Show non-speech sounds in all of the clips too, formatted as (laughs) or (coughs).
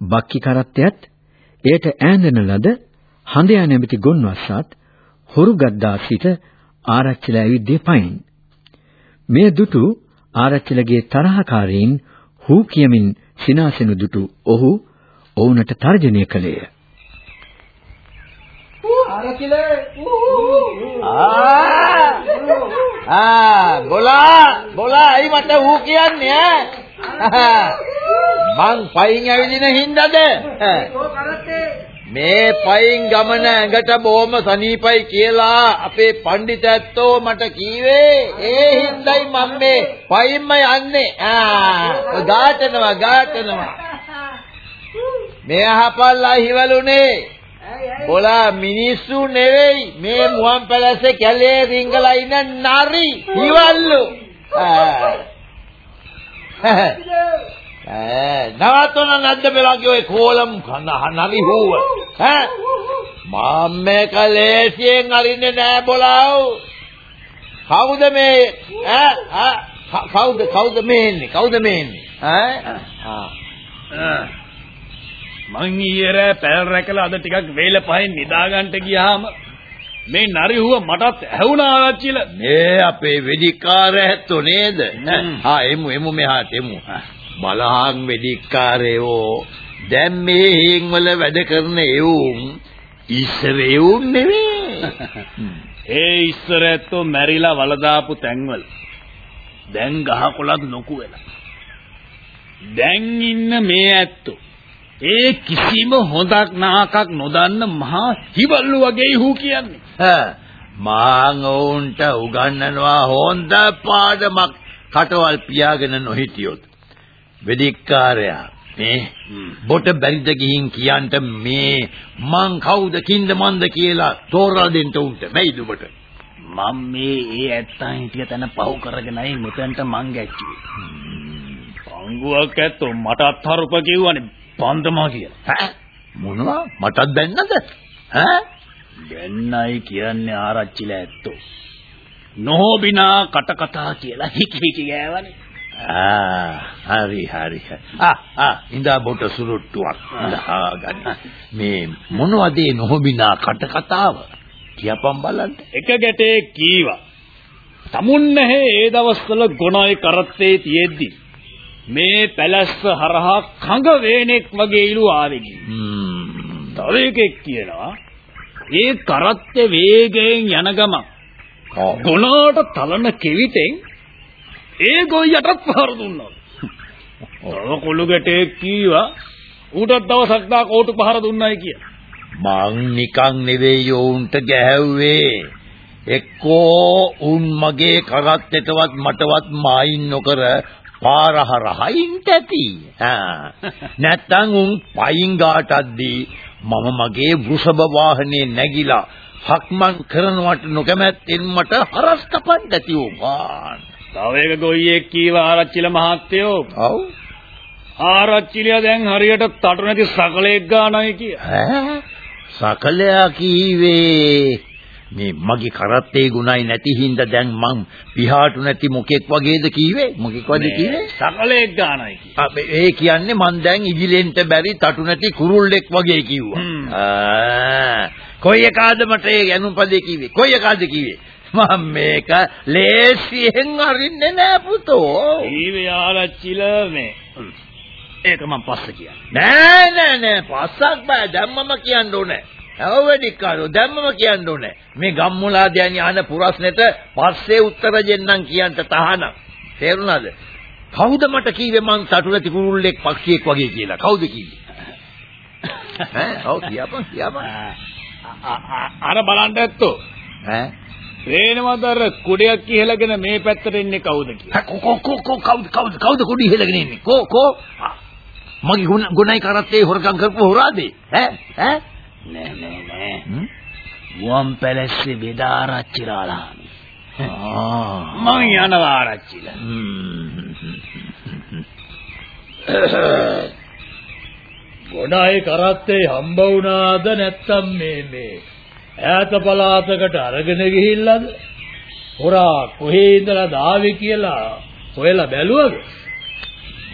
බක්කි කරත්තයත් එයට ඈඳන ලද හඳයා නැමැති ගොන්වස්සත් හොරු ගද්දා සිට ආරච්චිලා ඇවිද්දේ පයින්. මේ දුටු ආරච්චිලගේ තරහකාරීන් හූ කියමින් සිනාසෙනු දුටු ඔහු ඔවුන්ට තර්ජනය කළේය. ආරච්චිලේ ආ බොලා බොලා ඇයි මට ඌ කියන්නේ ඈ (laughs) මං පයින් ඇවිදින හින්දාද? මේ පයින් ගමන ඇඟට බොහොම සනීපයි කියලා අපේ පඬිතැත්තෝ මට කීවේ. ඒ හින්දායි මම මේ පයින්ම යන්නේ. ආ ගාටනවා ගාටනවා. මේ අහපල්ලා හිවලුනේ බොලා මිනිස්සු නෙවෙයි මේ මුවන් පැලැස්සේ කැලේ රිංගලා ඉන්න නරි හිවල්ලු. ඈ (laughs) (laughs) නවත්තන නැද්ද බලාගේ ඔය කෝලම් නරි හුව? ඈ මම මේක ලේසියෙන් අරින්නේ නෑ බොලාව්. කවුද මේ ඈ කවුද කවුද මේ ඉන්නේ කවුද මේ ඉන්නේ ඈ. මං ඊයේ රෑ පැල් රැකලා අද ටිකක් වේල පහෙන් නිදාගන්න ගියාම මේ නරිහුව මටත් ඇහුණා ආච්චිල. මේ අපේ වෙදිකාර ඇත්තෝ නේද ආ එමු එමු මෙහාට එමු බලහන් වෙදිකාරයෝ දැන් මේ හේන් වල වැඩ කරන එවුන් ඉස්සර එවුන් නෙවෙයි (laughs) ඒ ඉස්සර ඇත්තෝ මැරිලා වලදාපු තැන්වල. දැන් ගහකොළත් ලොකු වෙලා දැන් ඉන්න මේ ඇත්තෝ. ඒ කිසිම හොඳක් නහකක් නොදන්න මහා හිවල්ලු වගේ හූ කියන්නේ. මාං ඔවුන්ට උගන්වනවා හොඳ පාඩමක් කටවල් පියාගෙන නොහිටියොත්. වෙදිකාරයා මේ බොට බැරිද ගිහින් කියන්ට මේ මං කවුද කින්ද මන්ද කියලා තෝරලා දෙන්න උන්ට බැයිද ඔබට මම මේ ඒ ඇත්තන් හිටිය තැන පහු කරගෙනයි මෙතනට මං ගැච්චුවේ පංගුවක් ඇත්තෝ මටත් හරුප කිව්වනේ පන්දමා කියලා. ඈ මොනවා මටත් දැන්නද? ඈ දැන්නයි කියන්නේ ආරච්චිලා ඇත්තෝ. නොහොබිනා කට කතා කියලා හිකි හිකි ගෑවනේ. හරි හරි. ඉඳා බොට සුරුට්ටුවක් ගන්න. මේ මොනවද නොහොබිනා කට කතාව? කියපම් බලන්න. එක ගැටේ කීවා. තමුන් නැහැ ඒ දවස්වල ගොනයි කරත්තේ තියෙද්දි මේ පැලැස්ස හරහා කඟ වේනෙක් වගේ ඉලු ආවෙකි. තව එකෙක් කියනවා ඒ කරත්තේ වේගයෙන් යන ගමන් ගොනාට තලන කෙවිතෙන් ඒ ගොයියටත් පහර දුන්නා. තව කොළු ගැටේ කීවා ඌටත් දවසක් දා කෝටු පහර දුන්නයි කියලා. මං නිකන් නෙවෙයි උන්ට ගැහැව්වේ. එක්කෝ උන් මගේ කරත්තෙටවත් මටවත් මායින් නොකර පාර හරහින් තැති. (laughs) නැත්තම් උන් පයින් ගාටද්දී මම මගේ වෘෂභ වාහනේ නැගිලා හක්මන් කරනවට නොකමැත්තෙන් මට හරස් කපන්න ඇති උපාන්. තව එක ගොයියෙක් කීව ආරච්චිල මහත්තයෝ. ඔව්. ආරච්චිලිය දැන් හරියට තටු නැති සකලෙක් ගානයි කිය. ඈ? සකලයා කීවේ? මේ මගේ කරත්තේ ගුණයි නැති හින්දා දැන් මං පිහාටු නැති මොකෙක් වගේද කීවේ? මොකෙක් වගේ කීවේ? සකලෙක් ගානයි කිව්වා ඒ කියන්නේ මං දැන් ඉගිලෙන්ට බැරි තටු නැති කුරුල්ලෙක් වගේ කිව්වා. ආ කොයි එකාද මට ඒ යනුම් පදේ කිව්වේ කොයි එකාද කිව්වේ මම මේක ලේසියෙන් අරින්නේ නෑ පුතෝ ඊවේ ආරච්චිල මේ ඒක මම පස්සේ කියන්නේ නෑ නෑ නෑ පස්සක් බෑ දැම්මම කියන්න ඕනේ අවවැඩිකාරෝ දැම්මම කියන්න ඕනේ. මේ ගම්මුලාදයන් යන පුරස්නෙට පස්සේ උත්තර දෙන්නම් කියන්න තහනම්. තේරුණාද? කවුද මට කිව්වේ මං සතුටති කුරුල්ලෙක් පක්ෂියෙක් වගේ කියලා? කවුද කිව්වේ? (laughs) ඈ ඔව් කියපන් කියපන්. අර බලන්න ඇත්තෝ. ඈ රේනවදර කුඩයක් ඉහළගෙන මේ පැත්තට එන්නේ කවුද කියලා. කො කො කො කවුද කවුද කවුද කුඩි ඉහළගෙන ඉන්නේ? කො කො? මගේ ගුණයි කරත්තේ හොරකම් කරපු හොරාදේ. ඈ ඈ? නෑ නෑ නෑ. මුවන් පැලස්සේ බෙදාරච්චිලාලා මම යනවා ආරච්චිලා. ගොඩයි කරත්තේ හම්බ වුණාද නැත්තම් මේ මේ ඈත පළාතකට අරගෙන ගිහිල්ලාද? හොරා කොහේ ඉඳලා දාවේ කියලා හොයලා බැලුවද?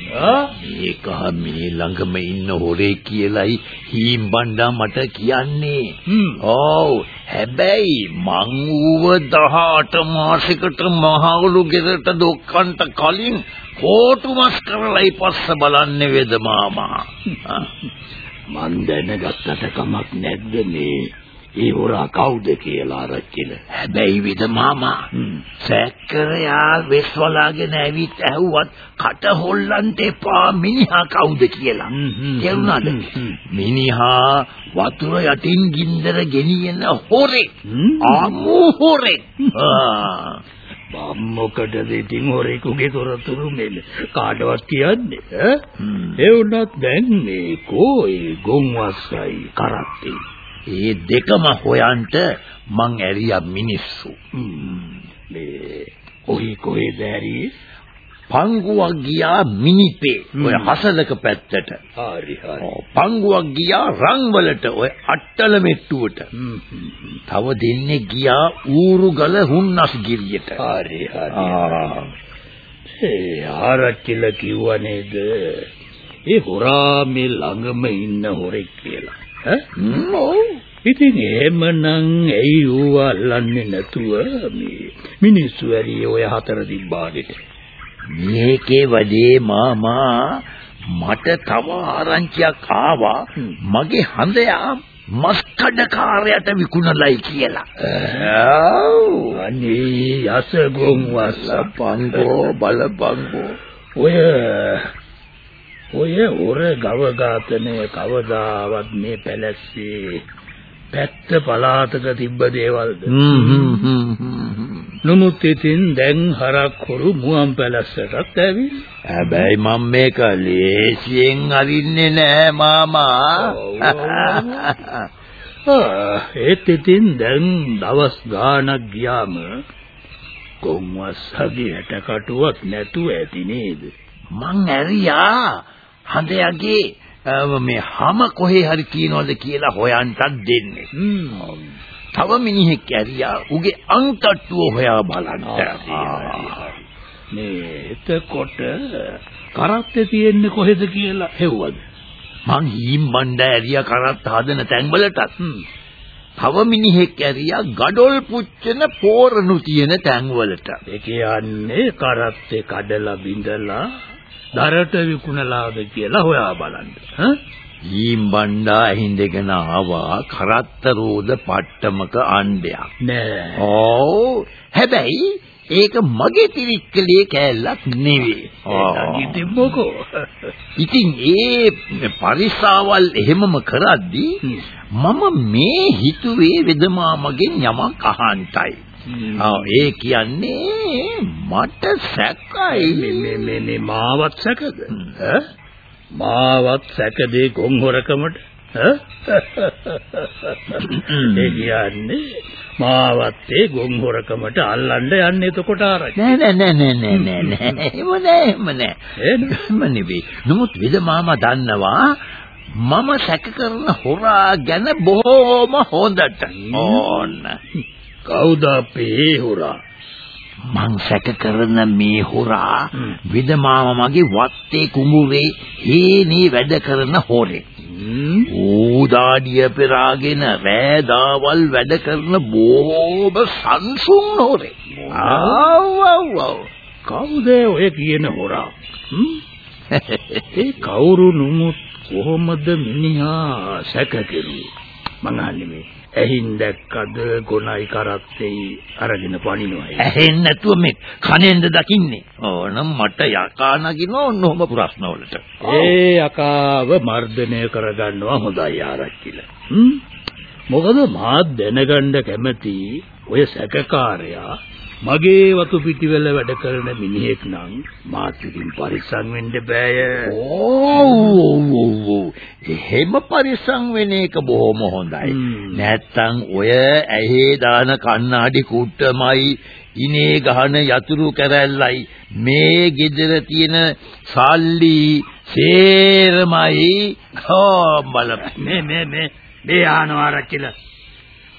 මේක මේ ළඟම ඉන්න හොරේ කියලයි හීම් බණ්ඩා මට කියන්නේ. ඔව්. හැබැයි මං ඌව 18 මාසෙකට මහවුළු ගෙදරට දොක්කන්ට කලින් කෝටු මස් කරලයි පස්ස බලන්නේ වේද මාමා. (laughs) මන් දැනගත්තට කමක් නැද්ද මේ ඒ හොරා කවුද කියලා ආරච්චිල. හැබැයි විද මාමා සැකරයා වෙස්වලාගෙන ඇවිත් ඇහුවත් කට හොල්ලන්ට එපා මිනිහා කවුද කියලා. තේරුණාද? මිනිහා වතුර යටින් ගින්දර ගෙනියන හොරේ. ආමු හොරේ. මොකටද ඉතින් හොරෙකුගේ තොරතුරු මෙන්න කාටවත් කියන්නේ ඈ ඒ වුණත් දැන් මේ කෝයි ගොන්වස්සයි කරත්තේ ඒ දෙකම හොයන්ට මං ඇරියා මිනිස්සු. මේ කොහි කොහෙද ඇරියේ? පංගුවක් ගියා මිනිපේ ඔය හසලක පැත්තට. හරි හරි. පංගුවක් ගියා රංවලට ඔය අට්ටල මෙට්ටුවට. තව දෙන්නේ ගියා ඌරුගල හුන්නස්ගිරියට. හරි හරි. ඒ ආරච්චිල කිව්වා නේද? ඒ හොරා මේ ළඟම ඉන්න හොරෙක් කියලා. ඈ? ඉතින් එහෙමනම් ඇයි ඌව අල්ලන්නේ නැතුව මේ මිනිස්සු ඇරි ඔය හතර දිබ්බාගෙට. මේකේ වැඩේ මාමා මට තව ආරංචියක් ආවා. මගේ හඳයා මස්කඩකාරයට විකුණලයි කියලා. අනේ යසගොන් වස්ස පංගෝ බලපංගෝ ඔය ඔය ඔර ගව ඝාතනය කවදාවත් මේ පැලැස්සේ පැත්ත පලාතක තිබ්බ දේවල්ද? නමුත් ඉතින් දැන් හරක් හොරු මුවන් පැලැස්සටත් ඇවිල්ලා. හැබැයි මම මේක ලේසියෙන් අරින්නේ නෑ මාමා. ඒත් ඉතින් දැන් දවස් ගාණක් ගියාම කොම්වස්සගේ ඇටකටුවක් නැතුව ඇති නේද? මං ඇරියා හඳයාගේ මේ හැම කොහේ හරි තියනවද කියලා හොයන්ටත් දෙන්නේ. තව මිනිහෙක් ඇරියා උගේ අංකට්ටුව හොයා බලන්න. මේ එතකොට කරත්තේ තියෙන්නේ කොහෙද කියලා හෙව්වද? මං හීම් බණ්ඩ ඇරියා කරත් හදන තැන්වලටත්. තව මිනිහෙක් ඇරියා ගඩොල් පුච්චන පෝරණු තියෙන තැන්වලට. ඒ කියන්නේ කරත්තේ කඩලා බිඳලා දරට විකුණලාද කියලා හොයා බලන්න. ඊම් බණ්ඩා හිඳගෙන ආවා කරත්ත රෝද පට්ටමක අණ්ඩයක්. නෑ. ඕ හැබැයි ඒක මගේ තිරික්කලේ කෑල්ලක් නෙවෙයි. මොකෝ? ඉතින් ඒ පරිසාවල් එහෙමම කරද්දී මම මේ හිතුවේ වෙදමාමගෙන් යමක් අහන්නයි. ආ ඒ කියන්නේ මට සැකයි. මේ මේ මේ මාවත් සැකද? ඈ? මාවත් සැකදේ ගොන් හොරකමට ඈ ඒ කියන්නේ මාවත් ඒ ගොන් හොරකමට අල්ලන්න යන්නේ එතකොට ආරයි. නෑ නෑ නෑ නෑ නෑ නෑ එහෙම නෑ එහෙම නෑ. එහෙම. නෙවෙයි. නමුත් විද මාමා දන්නවා මම සැක කරන හොරා ගැන බොහොම හොඳට. ඕන්න කවුද අපේ හොරා? මං සැක කරන මේ හොරා විදමාම මගේ වත්තේ කුඹුරේ හේනේ වැඩ කරන හොරේ. ඌදාඩිය පෙරාගෙන රෑදාවල් වැඩ කරන බොහොම සංසුන් හොරේ. ආව් ආව් ආව්. කවුද ඔය කියන හොරා? (laughs) ඒ කවුරු නුමුත් කොහොමද මිනිහා සැක කෙරුවේ? මං අහන්නේ මේ ඇහින් දැක්කද ගොනයි කරත්තේ? අරගෙන පනිනවා ඇහෙන් නැතුව මේ කනෙන්ද දකින්නේ? ඕනම් මට යකා නගින ඕනෝම ප්‍රශ්නවලට. ඒ යකාව මර්ධනය කරගන්නවා හොඳයි ආරච්චිල මොකද මාත් දැනගන්න කැමති ඔය සැකකාරයා මගේ වතු පිටිවල වැඩ කරන මිනිහෙක් නම් මාත් ඉතින් පරිස්සම් වෙන්න බෑ. ඕ ඕ එහෙම පරිස්සම් වෙන එක බොහොම හොඳයි. නැත්තම් ඔය ඇහි දාන කණ්ණාඩි කුට්ටමයි ඉනේ ගහන යතුරු කැරැල්ලයි මේ ගෙදර තියෙන සල්ලි සේරමයි බලපන්. මේ මේ මේ මේ ආනවා රචිල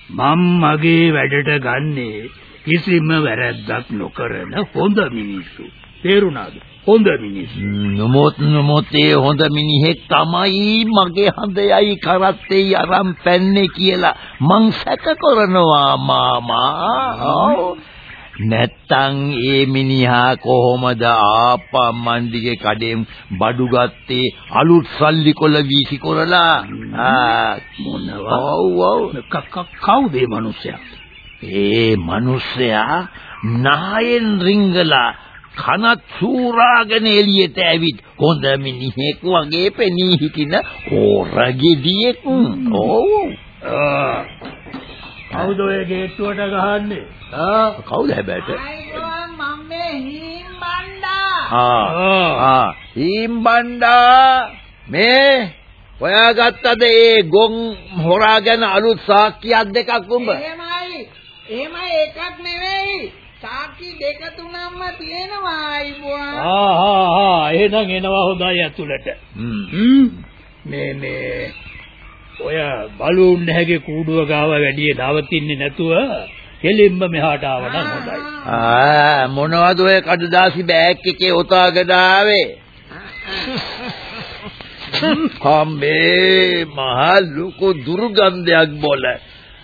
මම මගේ වැඩට ගන්නේ කිසිම වැරැද්දක් නොකරන හොඳ මිනිස්සු. තේරුණාද? හොඳ මිනිස්සු. නොමොත් නොමොත් ඒ හොඳ මිනිහෙක් තමයි මගේ හඳයයි කරත්තේයි අරන් පැන්නේ කියලා මං සැක කරනවා මාමා. ඔව්. නැත්තං ඒ මිනිහා කොහොමද ආප්පා මණ්ඩිගේ කඩෙන් බඩු ගත්තේ අලුත් සල්ලි කොළ වීසි කරලා? ආ මොනවා? ඔව් ඔව් කවුද මේ මිනිස්සයා? ඒ මිනිස්සයා නායෙන් රිංගලා කනත් සූරාගෙන එළියට ඇවිත් හොඳ මිනිහෙක් වගේ පෙනී හිටින ඕරගෙඩියෙක්. ඔව් කවුද ඔය ගේට්ටුවට ගහන්නේ? ආ. කවුද හැබැයි අයියෝ මම්මේ හීම් බණ්ඩා ආ ආ. හීම්බණ්ඩා මේ හොයාගත්තද ඒ ගොන් හොරා ගැන අලුත් සාක්කියක් දෙකක් උඹ? එහෙමයි. එහෙමයි එකක් නෙවෙයි. සාක්ෂි දෙක තුනක්ම තියෙනවා අයිබුවා ආ හා හා එහෙනම් එනවා හොඳයි ඇතුළට. හ්ම්. මේ මේ ඔය බලුන් නැගේ කූඩුව ගාව වැඩි නවතින්නේ නැතුව කෙලින්ම මෙහාට ආවනම් හොඳයි. ආ මොනවද ඔය කඩදාසි බෑග් එකේ ඔතාගෙන ආවේ? කම්බේ මහ ලොකු දුර්ගන්ධයක් බොල.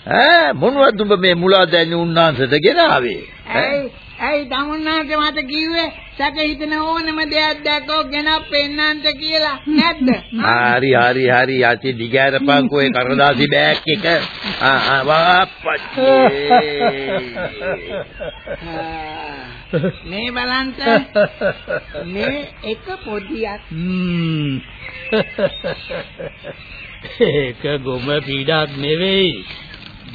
ඈ මොනවද උඹ මේ මුලා දැනි උන්නාන්සට ගෙනාවේ ඇයි ඇයි තමුන්නාට මට කිව්වේ සැක හිතන ඕනම දෙයක් දැක්කෝ ගෙනත් පෙන්නන්ට කියලා. නැද්ද? හරි හරි හරි. යටි දිගෑරපන්කෝ ඒ කඩදාසි බෑග් එක. ආ ආ වාප්පච්චේ. මේ බලන්ට මේ එක පොදියක්. හ්ම්. ඒක ගොම පීඩක් නෙවෙයි.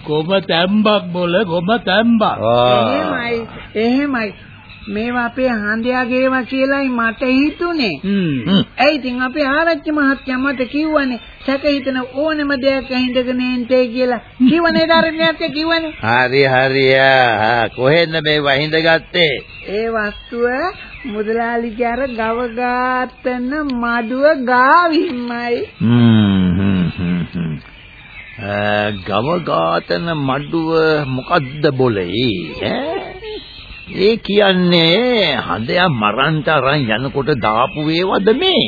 ගොම තැම්බක් බොල ගොම තැම්බක්. එහෙමයි එහෙමයි මේවා අපේ හන්දයාගේවා කියලායි මට හිතුනේ. හ්ම්. ඇයි ඉතින් අපේ ආරච්චි මහත්තයා මට කිව්වනේ සැක හිතන ඕනම දෙයක් ඇහිඳගෙන එන්ටේ කියලා. කිව්වනේ ධර්මයත් කිව්වනේ. හරි හරි කොහෙන්ද මේ වහින්ද ගත්තේ ඒ වස්තුව මුදලාලිගේ අර ගව ඝාතන මඩුව ගාවින්මයි. ගව ඝාතන මඩුව මොකද්ද બોලේ ඈ ඒ කියන්නේ හඳයා මරන්ට අරන් යනකොට දාපු වේවද මේ?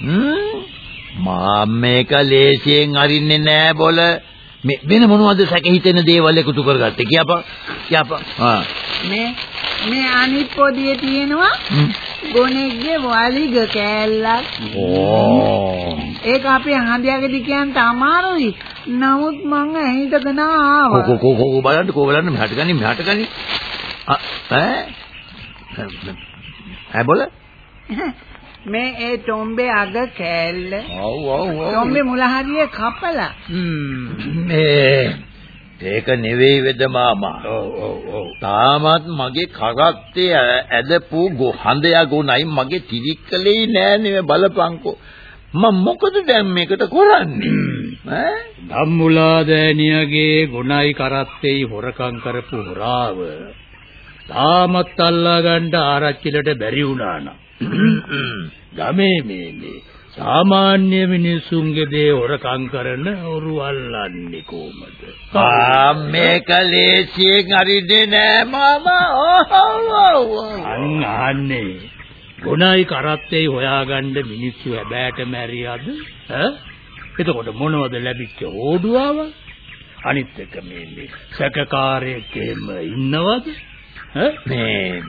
හ්ම්? මා මේක ලේසියෙන් අරින්නේ නෑ බොල. මේ වෙන මොනවද සැක හිතෙන දේවල් එකතු කරගත්තේ? කියපන්. කියපන්. ආ. මේ මේ අනිත් පොදියේ තියෙනවා. ගොනෙක්ගේ වලිග කෑල්ලක්. ඕ. ඒක අපේ හන්දයාගේදී කියන්න අමාරුයි නමුත් මං ඇහිඳගෙන ආවා. කෝ කෝ කෝ බලන්න කෝ බලන්න මෙහාට ගනි මෙහාට ගනි ඈ ඈ බොල මේ ඒ ටොම්බේ අග කෑල්ල. ඔව් ඔව් ටොම්බේ මුල හරිය කපලා. මේ ඒක නෙවෙයි වෙද මාමා. ඔව් ඔව් ඔව්. තාමත් මගේ කරත්තේ ඇදපු ගො හඳයා ගොනයි මගේ තිරික්කලේ නෑ නේ බලපංකෝ. මම මොකද දැන් මේකට කරන්නේ? ඈ? ධම්මුලා දෑනියගේ ගුණයි කරත්තේයි හොරකම් කරපු හොරාව තාමත් අල්ලා ගන්න ආරච්චිලට බැරි වුණා නම් (coughs) ගමේ මේ මේ සාමාන්‍ය මිනිසුන්ගේ දේ හොරකම් කරන ඔරු අල්ලන්නේ කොහමද? ආ මේක ලේසියෙන් හරින්නේ නෑ මාමා ඔව් අන් අහන්නේ ගුණයි කරත්තේයි හොයාගන්න මිනිස්සු හැබෑට මැරියද? ඈ? එතකොට මොනවද ලැබිච්ච ඕඩුවාව? අනිත් එක මේ මේ සැකකාරයෙක් එහෙම ඉන්නවද? මේ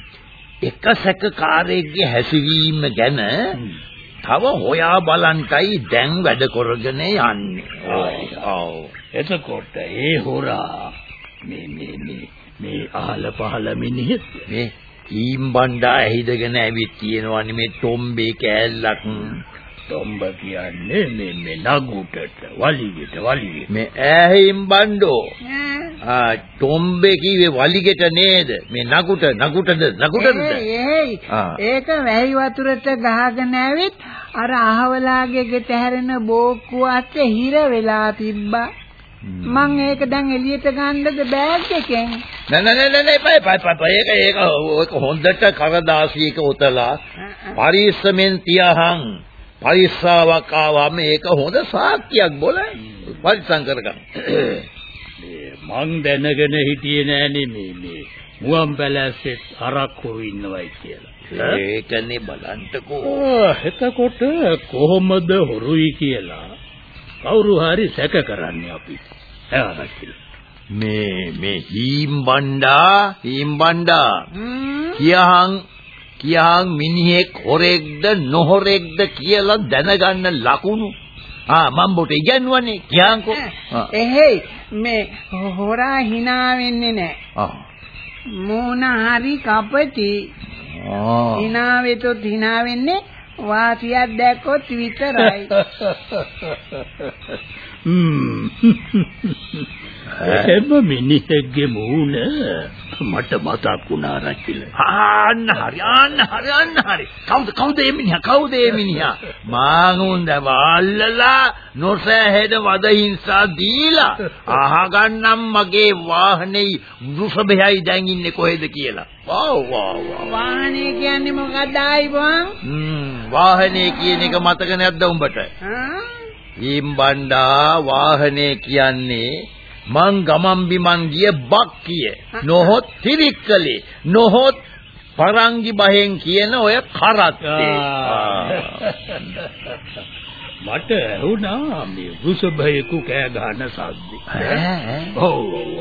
එක සැකකාරයෙක්ගේ හැසිරීම ගැන තව හොයා බලන්ටයි දැන් වැඩ කරගෙන යන්නේ. ඔව්. එතකොට ඒ හොරා මේ මේ මේ මේ අහල පහල මිනිහෙක් මේ ඊම් බණ්ඩා ඇහිදගෙන ඇවිත් තියෙනවා නෙමේ තොම්බේ කෑල්ලක්. තොම්බ කියන්නේ මේ මේ නගුටට වලිගෙට වලිගෙට මේ ඈහිම් බණ්ඩෝ. ආ ටොම්බේ කිව්වේ වලිගෙට නේද? මේ නකුට නකුටද නකුටද? ඒයි. ඒක වැහි වතුරට ගහගෙන ඇවිත් අර අහවලාගේ ගෙට හැරෙන බෝක්කුව අස්සේ හිර වෙලා තිබ්බා. මං ඒක දැන් එළියට ගන්නද බෑග් එකෙන්. නෑ නෑ නෑ නෑ පයි පයි පයි ඒක ඒක හොඳට කරදාසියක උතලා පරිස්සමෙන් තියහන් පරිස්සාවක් ආවම ඒක හොඳ සාක්කියක් බොල පරිස්සම් කරගන්න මං දැනගෙන හිටියේ නෑනේ මේ මේ මුවන් පැලැස්සෙත් අරක්කෝ ඉන්නවයි කියලා. ඒකනේ බලන්ටකෝ එතකොට කොහොමද හොරුයි කියලා කවුරු හරි සැක කරන්නේ අපි. මේ මේ හීම් බණ්ඩා හීම් බණ්ඩා. කියහන් කියහන් මිනිහෙක් හොරෙක්ද නොහොරෙක්ද කියලා දැනගන්න ලකුණු ආ මම බොට ඉගෙනුවනේ කියහන්කෝ ආ එහෙයි මේ හොරා hina වෙන්නේ නැහැ. ආ මූණ හරි කපටි. hina වෙතොත් hina වෙන්නේ වාසියක් දැක්කොත් විතරයි. (laughs) හ්ම්. (laughs) එහෙම මිනිහෙක්ගේ මූණ මට මතක් වුණා රචිල. ආන්න හරි ආන්න හරි ආන්න හරි කවුද කවුද මේ මිනිහා කවුද මේ මිනිහා මාන් උන්ද වල්ලලා නොසෑහෙන වද හිංසා දීලා අහගන්නම් මගේ වාහනේ වෘෂභයයි දැන් ඉන්නේ කොහෙද කියලා වාව් වාව් වාව් වාහනේ කියන්නේ මොකක්ද ආයිබං? හ්ම් වාහනේ කියන එක මතක නැද්ද උඹට ආ? ඊම්බණ්ඩා වාහනේ කියන්නේ මං ගමන් බිමන් ගිය බක්කිය නොහොත් තිරික්කලේ. නොහොත් පරංගි බහෙන් කියන ඔය කරත්තේ. මට ඇහුණා මේ වෘෂභයෙකු කෑ ගහන සද්දේ. ඔව්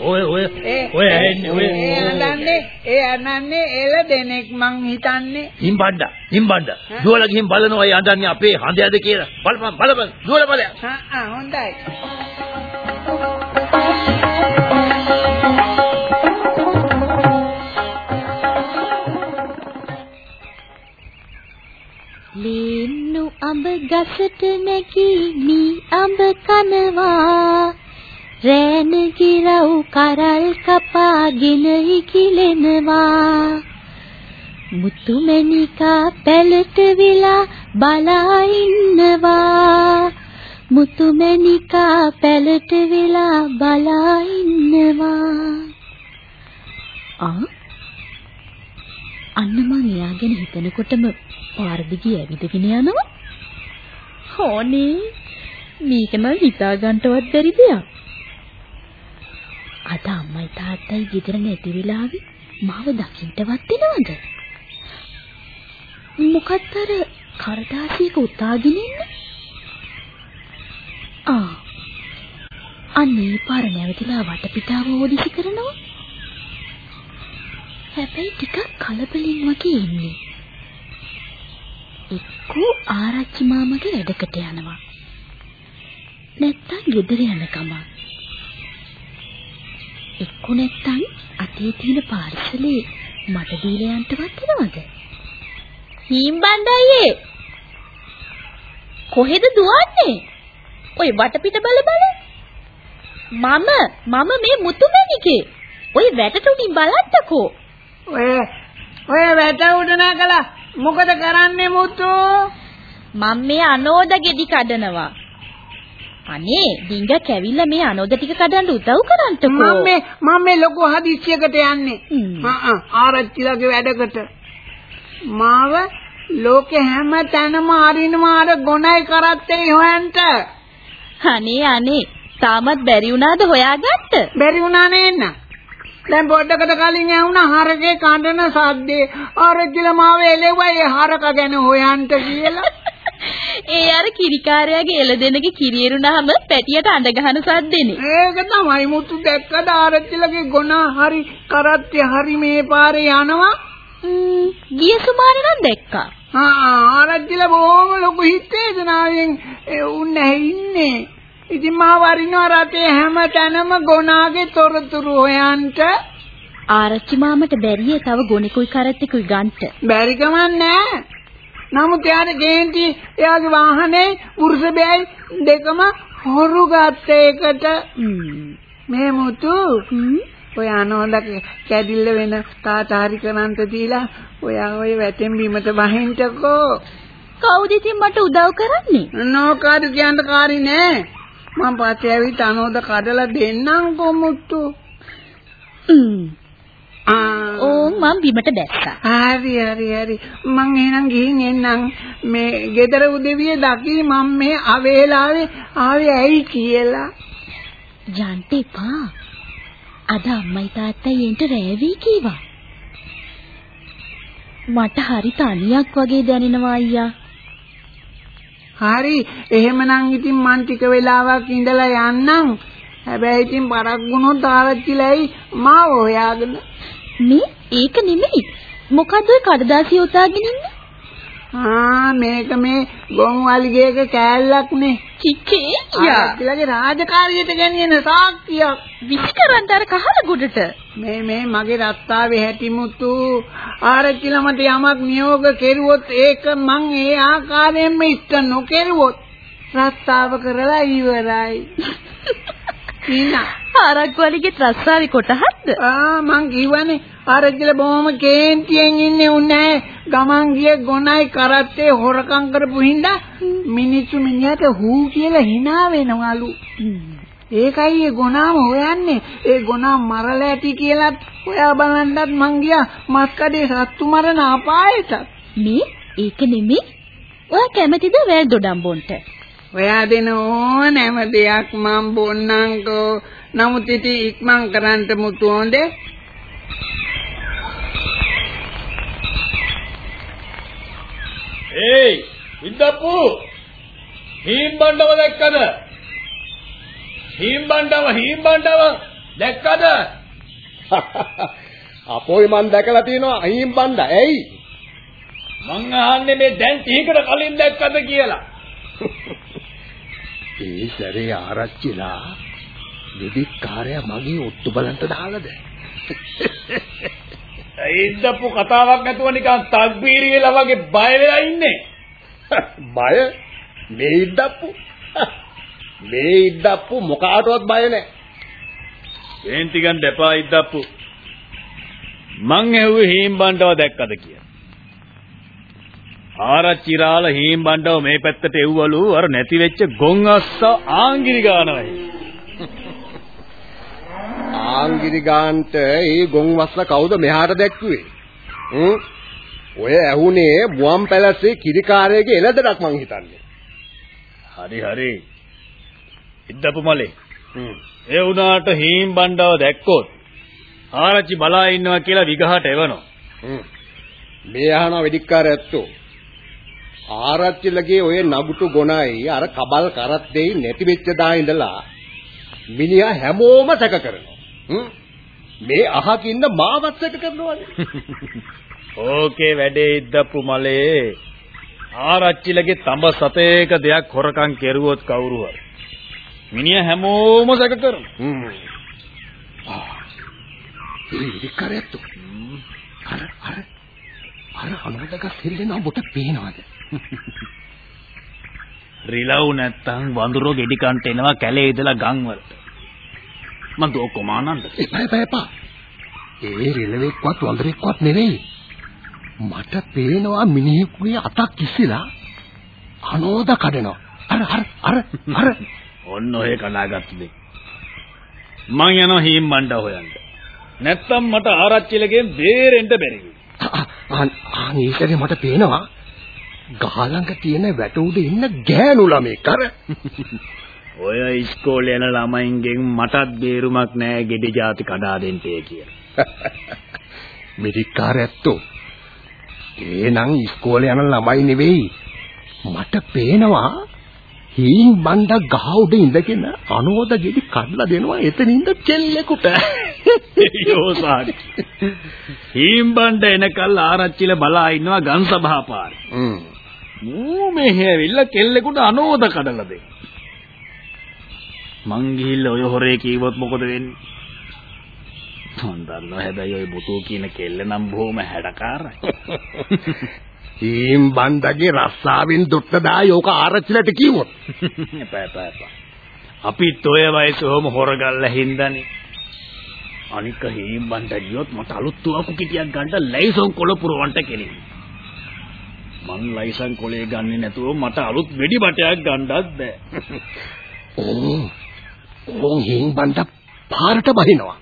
ඔය ඔය ඔය ඇන්නේ ඔය. අඬන්නේ ඒ අඬන්නේ එළ දෙනෙක් මං හිතන්නේ. හිම්බණ්ඩා හිම්බණ්ඩා. දුවලා ගිහින් බලනවා ඒ අඬන්නේ අපේ හඳයද කියලා. බලපන් බලපන්. දුවලා බලන්න ආ ආ හොඳයි ලේන්නු අඹ ගසට නැගී මී අඹ කනවා. රෑන ගිරව් කරල් කපාගෙන ඉකිලෙනවා. මුතුමැණිකා පැලට විලා බලා ඉන්නවා. මුතුමැණිකා පැලට විලා බලා ඉන්නවා ආ අන්න මං එයාගෙන හිතනකොටම පාර දිගේ ඇවිදගෙන යනවා. හෝනේ මේක නම් හිතා ගන්නවත් බැරි දෙයක්. අද අම්මයි තාත්තයි ගෙදර නැති වෙලාවේ මාව දකින්නවත් එනවද? මොකක්ද අර කරදාසියක උතාගෙන ඉන්නේ? ආ අන්නේ පාර නැවතිලා වටපිටාව ඕදිසි කරනවා. හැබැයි ටිකක් කලබලින් වගේ ඉන්නේ. එක්කෝ ආරච්චි මාමගේ වැඩකට යනවා. නැත්තම් ගෙදර යන ගමන්. එක්කෝ නැත්තම් අතේ තියෙන පාර්සලේ මට දීලා යන්නවත් එනවද? හීම්බණ්ඩයියේ කොහෙද දුවන්නේ? ඔය වටපිට බල බල. මම මම මේ මුතුමැණිකේ. ඔය වැටට උඩින් බලන්නකෝ. ඔය ඔය වැට උඩ නැගලා මොකද කරන්නේ මුතු? මම මේ අනෝද ගෙඩි කඩනවා. අනේ ඩිංග කැවිල්ලා මේ අනෝද ටික කඩන්න උදව් කරන්නකෝ. මම මේ මම මේ ලොකු හදිස්සියකට යන්නේ. ආ ආරච්චිලගේ වැඩකට. මාව ලෝකේ හැම තැනම අරිනවා අර ගොනයි කරත්තේ හොයන්ට. අනේ අනේ තාමත් බැරි වුණාද හොයාගත්ත? බැරි වුණා නේන්න. දැන් පොඩ්ඩකට කලින් ඇහුණා හරකේ කඩන සද්දේ. ආරච්චිල මාව එලෙව්වා ඒ හරක ගැන හොයන්ට කියලා. (laughs) ඒ අර කිරිකාරයාගේ එළදෙනගේ කිරියරුණාම පැටියට අඬ ගහන සද්දෙනේ. ඒක තමයි මුතු දැක්කද ආරච්චිලගේ ගොන හරි කරත්තේ හරි මේ පාරේ යනවා. ගිය සුමාන නම් දැක්කා. ආරච්චිල බොහොම ලොකු හිතේදනාවෙන් ඒ උන් ඉන්නේ. ඉතින් මා වරිනවා රටේ හැම තැනම ගොනාගේ තොරතුරු හොයන්ට ආරච්චි මාමට බැරියේ තව ගොනෙකුයි කරත්තෙකුයි ගන්ට. බැරි නැහැ. නමුත් එයාට ගේන්ටි එයාගේ වාහනේ වෘෂභයයි දෙකම හොරු ගත්ත එකට. මේ මුතු ඔය අනෝලක කැඩිල්ල වෙන තාතාරි කරන්ත දීලා ඔයා ඔය වැටෙන් බිමට වහින්ටකෝ කවුද ඉතින් මට උදව් කරන්නේ? නෝකාද කියන්න කාරි නෑ. මම පස්සේ ඇවිත් අනෝද කඩලා හ්ම් (clears throat) ආ. ඕ මම බිමට දැස්සා හරි හරි හරි. මං එහෙනම් ගිහින් එන්නම්. මේ ගෙදර උදවිය දකි මම මේ අවේලාවේ ආවේ ඇයි කියලා. යන්න එපා අද අම්මයි තාත්තයි එන්ට රෑවි කීවා මට හරි තනියක් වගේ දැනෙනවා අයියා. හරි එහෙමනම් ඉතින් මං ටික වෙලාවක් ඉඳලා යන්නම්. හැබැයි ඉතින් බරක් වුණොත් ආරච්චිලයි මාව හොයාගෙන මේ ඒක නෙමෙයි. මොකද්ද ඔය කඩදාසිය උතාගෙන ඉන්නේ ආ මේක මේ ගොන් වලිගයක කෑල්ලක් නේ. චිචේ ආරච්චිලගේ රාජකාරියට ගෙනියන සාක්කියක්. විසිකරන්න අර කහල ගොඩට. මේ මේ මගේ රත්තාවේ හැටිමුතු ආරච්චිලා මට යමක් නියෝග කෙරුවොත් ඒක මං ඒ ආකාරයෙන්ම ඉෂ්ට නොකෙරුවොත්. රත්තාව කරලා ඉවරයි. (laughs) නීනා ආරක් වලිගේ ත්‍රස්සාවේ කොටහක්ද? ආ මං කිව්වනේ ආරච්චිලා බොහොම කේන්තියෙන් ඉන්නේ උන්නේ ගමන් ගිය ගොනයි කරත්තේ හොරකම් කරපු හින්දා මිනිස්සු මිනිහට හූ කියලා hina වෙනවලු. ඒකයි ඒ ගොනාම හොයන්නේ. ඒ ගොනා මරලා ඇති කියලාත් හොයා බලන්නත් මං ගියා. මස්කඩේ සත්තු මරණ අපායට. මේ? ඒක නෙමෙයි ඔයා කැමතිද වැල් දොඩම් බොන්ට ඔයා දෙන ඕනෑම දෙයක් මං බොන්නම්කෝ. නමුත් ඉතින් ඉක්මන් කරන්න මුතු හොඳේ. ඒයි ඉද්දප්පු හීම් බණ්ඩව දැක්කද හීම් බණ්ඩව හීම් බණ්ඩව දැක්කද (laughs) අපෝයි මන් දැකලා තියෙනවා අහිම් බණ්ඩ. ඇයි? මං අහන්නේ මේ දැන් ටිකකට කලින් දැක්කද කියලා (laughs) ඒ සැරේ ආරච්චිලා දෙවිකාරයා මගේ ඔත්තු බලන්ට දාලාද? ඉද්දප්පු කතාවක් නැතුව නිකන් තක්බීරි වෙලා වගේ බය වෙලා ඉන්නේ බය? මේ ඉද්දප්පු. මේ ඉද්දප්පු මොකාටවත් බය නැහැ. පේන්ති ගන්න එපා ඉද්දප්පු මං ඇහුවේ හීම් බණ්ඩව දැක්කද කියලා ආරච්චිරාල හීම් බණ්ඩව මේ පැත්තට එව්වලු අර නැති වෙච්ච ගොන් අස්සා ආංගිරි ගානවා ආංගිරි ගාන්ට ඒ ගොන් වස්ස කවුද මෙහාට දැක්කුවේ? හ්ම්? ඔය ඇහුනේ මුවන් පැලසේ කිරිකාරයගේ එළදඩක් මං හිතන්නේ. හරි හරි ඉද්දපු මලේ. ඒ වුණාට හීම් බණ්ඩව දැක්කොත් ආරච්චි බලා ඉන්නවා කියලා විගහට එවනවා. මේ අහන වෙදිකාර ඇත්තෝ. ආරච්චිලගේ ඔය නගුටු ගොනයි අර කබල් කරත්තේ නැති වෙච්ච දා ඉඳලා මිනිහා හැමෝම සැක කරනවා. මේ අහකින්ද මාවත් සැක කරනවානේ. (laughs) ඕකේ වැඩේ ඉද්දප්පු මලේ ආරච්චිලගේ තඹ සතේක දෙයක් හොරකම් කෙරුවොත් කවුරු හරි මිනිහා හැමෝම සැක කරනවා. ආ. වෙදිකාර ඇත්තෝ. අර අර අර අනුඩක සෙල්ලෙන ඔබට පේනවද? (laughs) රිලව් නැත්තම් වඳුරෝ ගෙඩි කන්ට එනවා කැලේ ඉඳලා ගම් වලට මං දෝ කොමානන්ද එපා එපා එපා. ඒ රිලෙවෙක්වත් වඳුරෙක්වත් නෙවෙයි. මට පේනවා මිනිහෙකුගේ අතක් ඉස්සලා අනෝද කඩනවා. අර අර අර අර ඔන්න ඔය කඩාගත්තු දෙයක් මං යනවා හීම් බණ්ඩ හොයන්න නැත්තම් මට ආරච්චිලගෙන් බේරෙන්න බැරි ආන් ඒකේ මට පේනවා ගහලඟ තියෙන වැට උඩ ඉන්න ගෑනු ළමෙක්. අර. ඔය ඉස්කෝලේ යන ළමයින්ගෙන් මටත් බේරුමක් නෑ ගෙඩි જાති කඩා දෙන්න කියලා. (laughs) මිරිකාර ඇත්තෝ. ඒනම් ඉස්කෝලේ යන ළමයි නෙවෙයි. මට පේනවා හීන් බණ්ඩ ගහ උඩ ඉඳගෙන අනෝද ගෙඩි කඩලා දෙනවා එතනින්ද කෙල්ලෙකුට. (laughs) යෝසාරි හීම් බණ්ඩ එනකල් ආරච්චිල බලා ඉන්නවා ගම් සභාපාරේ මෙහෙ ඇවිල්ලා කෙල්ලෙකුට අනෝද කඩලා දෙන්න. මං ගිහිල්ලා ඔය හොරේ කීවොත් මොකද වෙන්නේ? මන් දන්නවා හැබැයි ඔය බුතෝ කියන කෙල්ල නම් බොහොම හැඩකාරයි. හීන් බණ්ඩගේ රස්සාවෙන් දුට්ට දායි ඕක ආරච්චිලට කිව්වොත්. එපා එපා එපා. අපිත් ඔය වයසේ ඔහම හොරගල්ලා හින්දානේ. අනික හේම්බන්ට ගියොත් මට අලුත් තුවක්කු කිටියක් ගන්න ලයිසන් කොළ පුරවන්න කෙනෙක්. මං ලයිසන් කොලේ ගන්නේ නැතුව මට අලුත් වෙඩි බටයක් ගන්නත් බෑ. ඕ ඕන් හේම්බන්ට පාරට බහිනවා.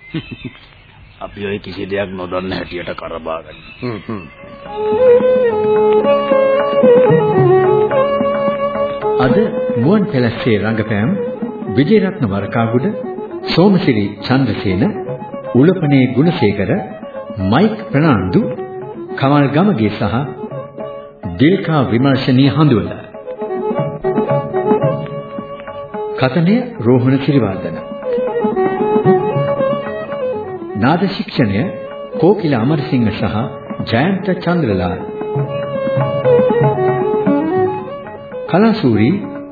අපි ඔය කිසි දෙයක් නොදන්න හැටියට කරබා ගන්න. හ්ම් හ්ම්. අද මුවන් පැලස්සේ රංගපෑම් විජේරත්න වරකාගුඩ සෝමසිරි චන්ද්‍රසේන උලපනේ ගුණසේකර මයික් ප්‍රනාන්දු කමල් ගමගේ සහ දිල්කා විමර්ශනී හඳුවල කතනය රෝහණ සිරිවර්ධන නාද ශික්ෂණය කෝකිල අමරසිංහ සහ ජයන්ත චන්ද්‍රලාල්. කලාසූරි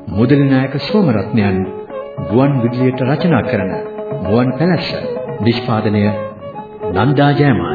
මුදලි නායක සෝමරත්නයන් ගුවන් විදුලියට රචනා කරන මුවන් පැලැස්ස නිෂ්පාදනය නන්දා ජයමාන